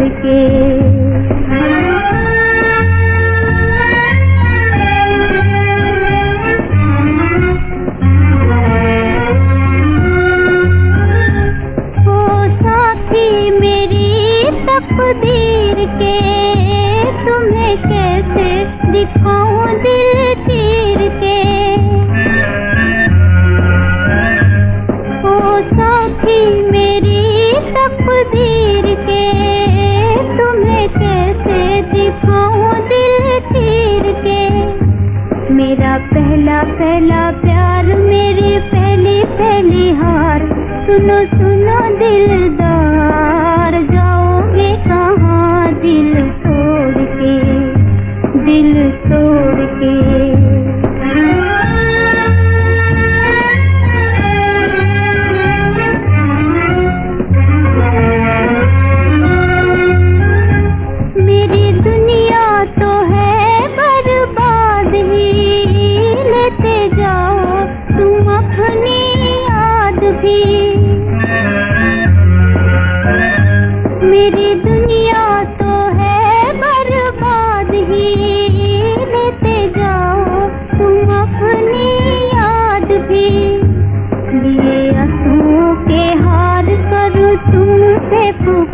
के ओ साथी मेरी तकदीर के, तुम्हें कैसे दिखाऊँ दिल चीर के? ओ साथी मेरी तकदीर प्यार मेरी पहली पहली हार। सुनो सुनो दिलदार तुमसे पुकार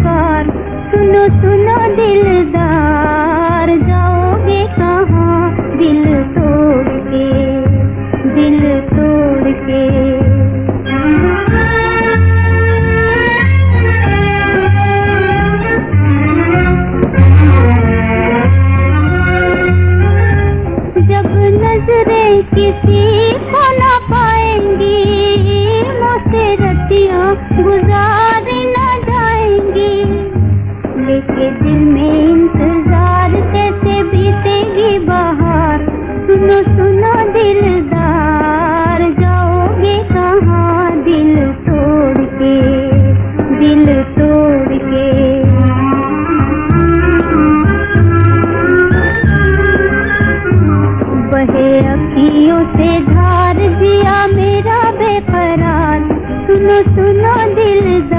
लेके दिल में इंतज़ार, कैसे बीतेगी बाहर? सुनो सुनो, दिलदार, जाओगे कहाँ दिल तोड़ के? दिल तोड़ के। बहे अखियों से धार दिया मेरा बेकरार सुनो सुनो, दिलदार।